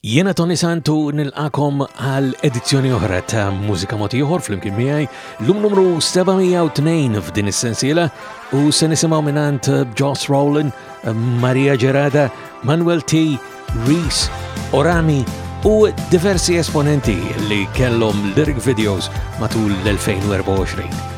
Jiena Tony Santu nilqakom għal edizzjoni oħra ta' Mużika Moti Ieħor flimkien miegħi, lum numru 702 f'din is-sensiela u se nisimgħu minant Joss Rowland, Maria Gerada, Manuel T, Rees, Orami u diversi esponenti li kellhom lyric videos matul l-2024.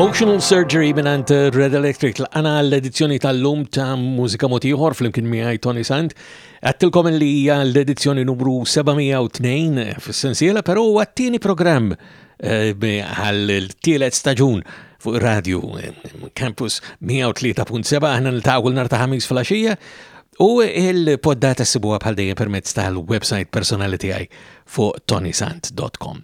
Emotional Surgery minant eh, Red Electric l-għana l-edizzjoni tal-lum ta' mużika motiħor fl-imkien miħaj Tony Sand. Għattilkom li hija l-edizzjoni numru 702 eh, fil-sensiela, pero għattini program eh, għal-tielet staġun fuq radio Campus 103.7 għana l-tawul narta ħamis fil-axija U il-poddata sibuha bħal dejjem permezz tal-website personali tiegħi fuq tonisant.com.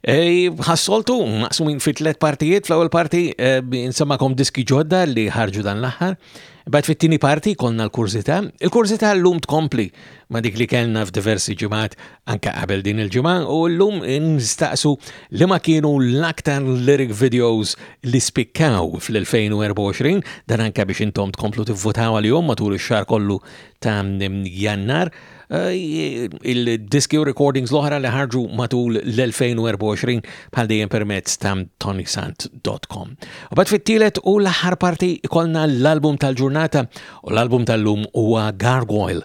Ħassoltu, maqsumin fit tlet partijiet, fl-ewwel parti eh, insamakom diski ġodda li ħarġu dan l-aħħar, Bad fit-tieni parti konna l-kurzita. Il-kurzita l-lum tkompli ma dik li kellna f'diversi ġimgħat anke qabel din il-ġimgħa u llum nistaqsu li ma kienu l-aktar lyric videos li spikkaw fl-2024 dan anke biex intom tkomplu tivvutaw għalihom matul ix-xahar kollu ta' Jannar. Eh, il-diski u recordings l-oħra li ħarġu matul l-2024 bħal dejjem permezz ta' tonisant.com. U bat fit-tielet u l-aħħar parti kolna l-album tal-ġurnata u l-album tal-lum huwa Gargoyle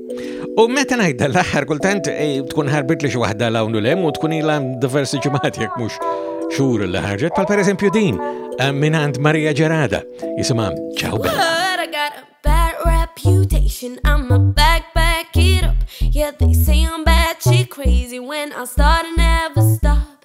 U meta ngħidha l-aħħar kultant eh, tkun ħarbit li xi waħda l u lem u tkun ilha diversi ġimgħat jekk mhux xhur li ħarġet bħal pereżempju din eh, minn għand Marija Ġerada jisimha Ciao Bella. reputation, I'm a back, back it up. Yeah, they say I'm bad, she crazy. When I start, I never stop.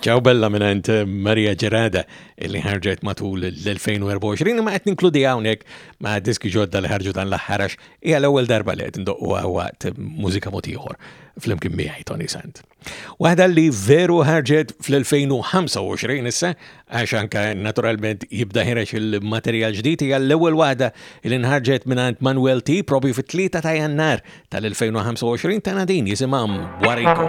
Ciao Bella minant eh, Maria Gerada li ħarġet matul l-2024 ma qed ninkludi hawnhekk ma' diski ġodda li ħarġu dan l-ħarax hija l-ewwel darba li qed ndoqqu waqt mużika mod ieħor flimkien miegħi Tony Sant. Waħda li veru ħarġet fl-2025 issa, għax anka naturalment jibda ħirex il-materjal ġdid hija l-ewwel waħda li nħarġet minn Manuel T propju fit-3 ta' Jannar tal-2025 ta' nadin jisimha Wariko.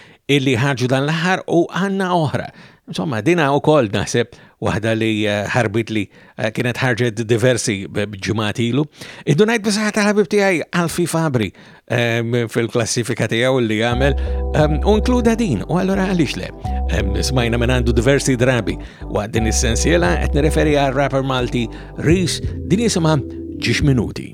illi ħarġu dan l-aħħar u għanna oħra. Insomma, dina u koll naħseb waħda li eh, ħarbit li eh, kienet ħarġet diversi ġimatilu. Id-dunajt bisaħat tal-ħabib tijaj Alfi Fabri ehm, fil-klassifika tijaw li għamel ehm, u inkluda din u għallura għalix le. Ehm, smajna minn għandu diversi drabi u għaddin essenzjela etni referi għal rapper Malti Reese din jisima ġiġ minuti.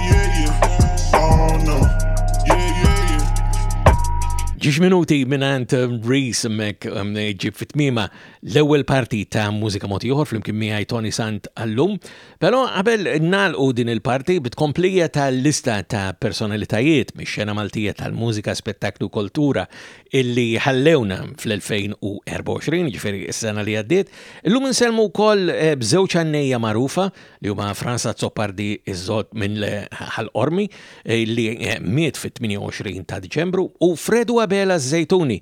Ġiex minuti minant um, Reese mek um, ġib fit-tmima l-ewwel parti ta' mużika moti oħor flimkien miegħi Tony Sant għallum, però qabel nalqu din il-parti bitkomplija tal-lista ta' personalitajiet mix-xena Maltija tal-mużika, spettaklu kultura illi ħallewna fl-2024, ġifieri s-sena li għaddiet. Illum insellmu wkoll eh, b'żewġ għannejja magħrufa li huma Frans Azzopardi iżżodd minn ħal-qormi eh, li eh, miet fit-28 ta' Diċembru u Fredu Abela Zejtuni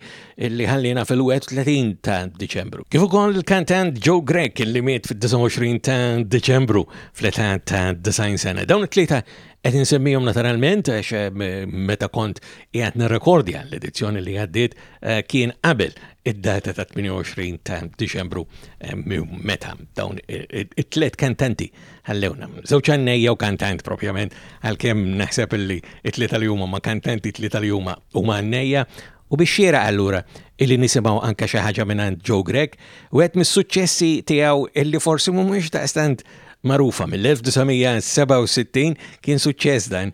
li ħallina fil-31 ta' Diċembru. Kif ukoll il-kantant Joe Grek li miet fit-29 ta' Diċembru fl-età ta' 90 sena. Dawn it-tlieta qed insemmihom naturalment għax eh, meta kont qiegħed nirrekordja l-edizzjoni li għaddiet Eh, kien qabel id-data ta' 28 ta' Diċembru eh, meta dawn it-tlet kantanti ħallewna. Żewġ għannejja u kantant propjament għalkemm naħseb li it-tlieta li huma ma' kantanti, it-tlieta li huma huma għannejja u biex xiera allura illi nisimaw anka xi ħaġa minn Joe Greg u għed mis-suċċessi tiegħu illi forsi mhumiex daqstant marufa mill-1967 kien suċċess dan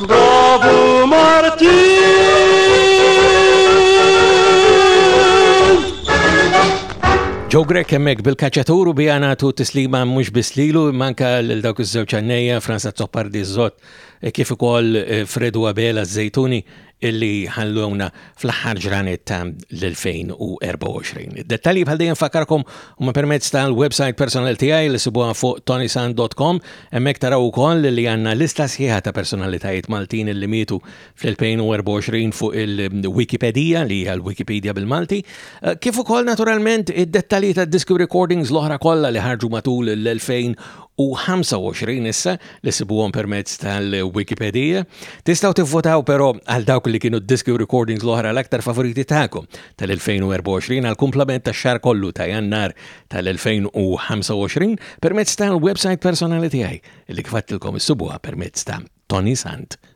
Bravu Joe Grek hemmhekk bil-kaċċatur u bija nagħtu tislima mhux biss lilu manka lil dawk iż-żewġ għannejja Franza Zoppardi Zot e kif ukoll e, Fredu Abela Zejtuni illi ħalluna fl-aħħar ġranet ta' l-2024. Dettalji bħal dejjem fakarkom u ma permezz tal-website personal tiegħi li sibuha fuq tonisan.com hemmhekk taraw ukoll li għandna lista sħiħa ta' personalitajiet Maltin li mietu fl-2024 fuq il-Wikipedia li hija l-Wikipedia bil-Malti, eh, kif ukoll naturalment id-dettalji tad-diski recordings l-oħra kollha li ħarġu matul l-2025 issa li ssibuhom permezz tal-Wikipedija. Tistgħu tivvotaw però għal dawk li kienu d-diski u recordings l-oħra l-aktar favoriti tagħkom tal-2024 għal kumplament tax-xahar kollu ta' Jannar tal-2025 permezz tal-website personali tiegħi li kif għadtilkom issibuha permezz ta' tonysant.com.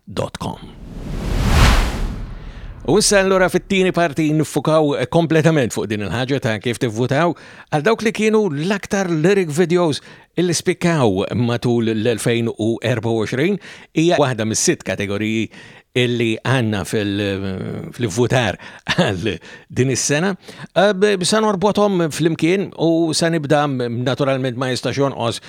U issa allura fit-tieni parti nifukaw kompletament fuq din il-ħaġa ta' kif tivvutaw għal dawk li kienu l-aktar lyric videos illi spikkaw matul l-2024 hija waħda mis-sitt kategoriji illi għanna fil-votar għal din is-sena. Sa norbotom fl-imkien u sa nibda naturalment ma jistax jonqos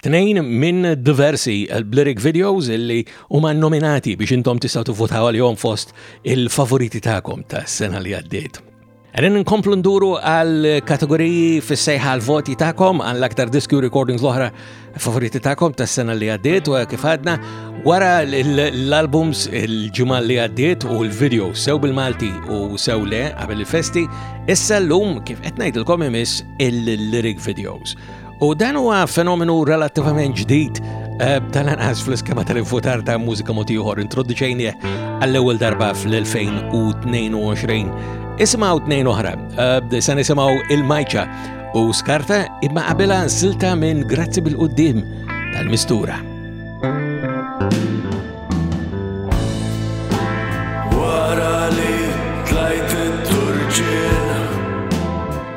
Tnejn minn diversi lyric videos illi huma nominati biex intom tistgħu tivvutaw għalihom fost il-favoriti tagħkom tas-sena li għaddiet. Għedin nkomplu nduru għal kategoriji fis-sejħa għal voti ta'kom għal aktar diski recordings l-oħra favoriti ta'kom tas sena li għaddiet u kif għadna wara l-albums il-ġimgħa li għaddiet u l-video sew bil-Malti u sew le qabel il-festi, issa l-lum kif qed ngħidilkom imiss il-lyric videos. U dan huwa fenomenu relattivament ġdid eh, tal-anqas fl-iskema tal-infutar ta' mużika motiħor introduċejni għall-ewwel darba fl-2022. Isimaw tnejn oħra, eh, se nisimgħu il-Majċa u skarta imma qabela silta minn Grazzi bil-qudiem tal-mistura. Wara li tlajt it-turġiel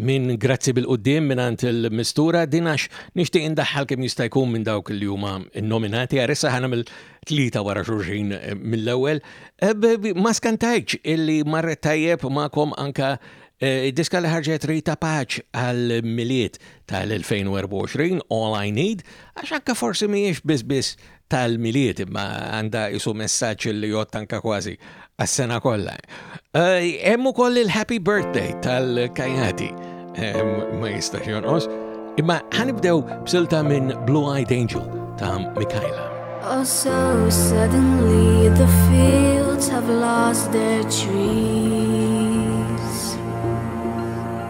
Min grazzi bil-qudiem mingħand il-mistura din għax nixtieq indaħħal kemm jista' jkun minn dawk li huma nominati għarissa ħana mill-tlieta wara xulxin eh, mill-ewwel. Eh, ma skantajċ illi marret tajjeb magħkom anka eh, diska li ħarġet Rita Paċ għal miliet tal-2024 All I Need għax anka forsi mhijiex biss biss tal-Milied imma għandha isu messaġġ li jgħod anka kważi għas-sena kollha. Eh, hemm ukoll il-Happy Birthday tal-Kajati eh, ma jistax jonqos, imma ħanibdew b'silta minn Blue Eyed Angel ta' Mikajla. Oh, so suddenly the fields have lost their trees.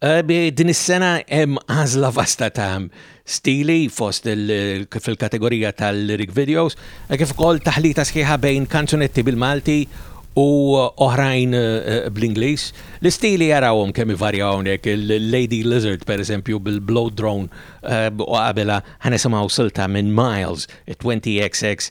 Din is-sena hemm għażla vasta ta' stili fost fil-kategorija tal-lyric videos, e kif ukoll taħlita sħiħa bejn kanzunetti bil-Malti u oħrajn e, e, bl-Ingliż. L-istili jarawhom kemm ivarja hawnhekk il-Lady Lizard pereżempju bil-Blow Drone u qabela ħanisimgħu silta minn Miles, 20XX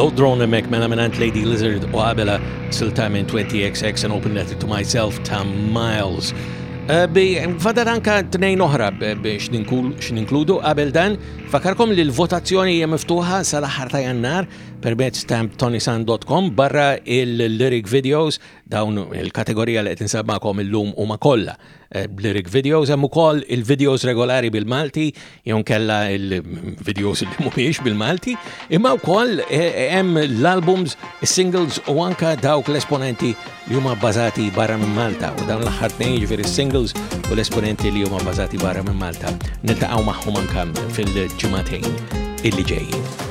Blow Drone emmek mela minant Lady Lizard u għabela silta minn 20XX and Open Letter to Myself ta' Miles. Eh, bi fadar anka t-nejn oħra biex ninkludu għabel dan, fakarkom li l-votazzjoni hija miftuħa sal-aħħar ta' jannar permezz ta' tonisan.com barra il-lyric videos Dawn il-kategorija li qed insab magħkom illum huma kollha eh, lyric videos hemm ukoll il-videos regolari bil-Malti jew kella il-videos li mhumiex bil-Malti, imma wkoll eh, hemm l-albums, is-singles u anka dawk l-esponenti li huma bbażati barra minn Malta u dawn l-aħħar tnejn jiġifieri singles u l-esponenti li huma bbażati barra minn Malta. Niltaqgħu magħhom anka fil-ġimagħtejn illi ġejjin.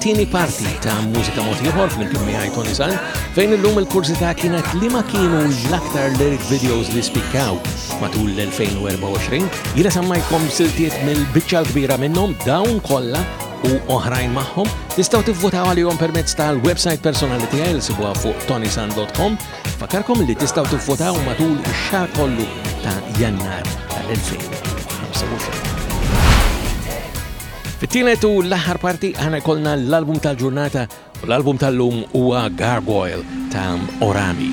Tieni parti ta' mużika mod ieħor flimkien miegħi Tony San, fejn illum il-kurzità kienet li ma kienu l-aktar lyric videos li spikkaw matul l-2024. Jiena sammajkom siltiet mill-biċċa l-kbira minnhom dawn kollha u oħrajn magħhom tistgħu tivvutaw għalihom permezz tal-website personali tiegħi li sibuha fuq tonisan.com. Fakarkom li tistgħu tivvutaw matul ix-xahar kollu ta' Jannar tal-2025. Fit-tielet u l-aħħar parti għana jkollna l-album tal-ġurnata u l-album tal-lum huwa Gargoyle ta' Orami.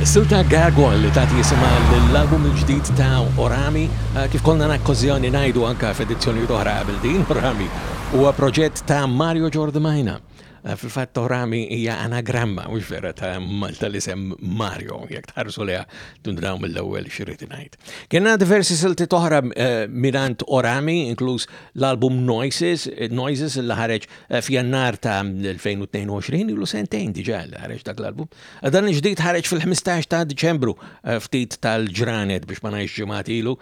Is-silta Gargoyle li tagħti isimha lill-album il-ġdid ta' Orami, eh, kif konna nakkożjoni ngħidu anke f'edizzjonijiet oħra qabel din, Orami huwa proġett ta' Mario Jordi Majna. Eh, fil-fatt Orami hija anagramma mhux vera ta' Malta li sem Mario, jekk tħarsu leha tundraw mill-ewwel xirrid ngħid. Kenna diversi silti toħra eh, minant Orami, inkluż l-album Noises, eh, Noises li ħareġ eh, f'jannar ta' 2022, ilu sentejn diġa li ħareġ dak l-album. Dan il-ġdid ħareġ fil-15 ta' Deċembru, ftit tal-ġranet biex ma ngħix ġimgħat ilu,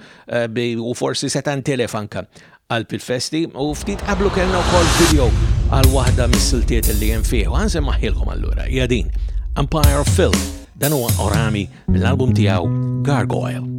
u forsi setan telefanka Qalb il-festi u ftit qablu kellna wkoll video għal waħda mis-siltiet li hemm fih u ħansemmaħilkom allura hija din Empire of Film dan huwa Orami mill-album tiegħu Gargoyle.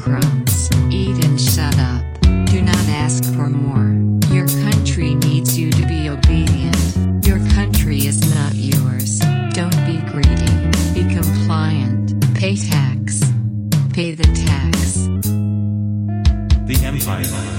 crumbs, eat and shut up. Do not ask for more. Your country needs you to be obedient. Your country is not yours. Don't be greedy. Be compliant. Pay tax. Pay the tax. The Empire.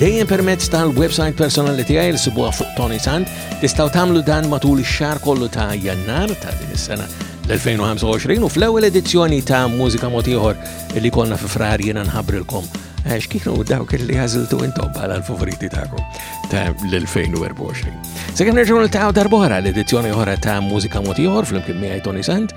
Dejjem permezz tal-website personali tiegħi li sibuha fuq Tony Sant, tistgħu tagħmlu dan matul ix-xahar kollu ta' Jannar ta' din is-sena l-2025 u fl-ewwel edizzjoni ta' Mużika Mod Ieħor li konna fi frar jiena nħabrilkom għax kienu dawk li għażiltu intom bħala l-favoriti tagħkom ta' l-2024. Sekemm nerġgħu niltaqgħu darbora l-edizzjoni oħra ta' Mużika Mod Ieħor fl-imkien miegħi Tony Sant,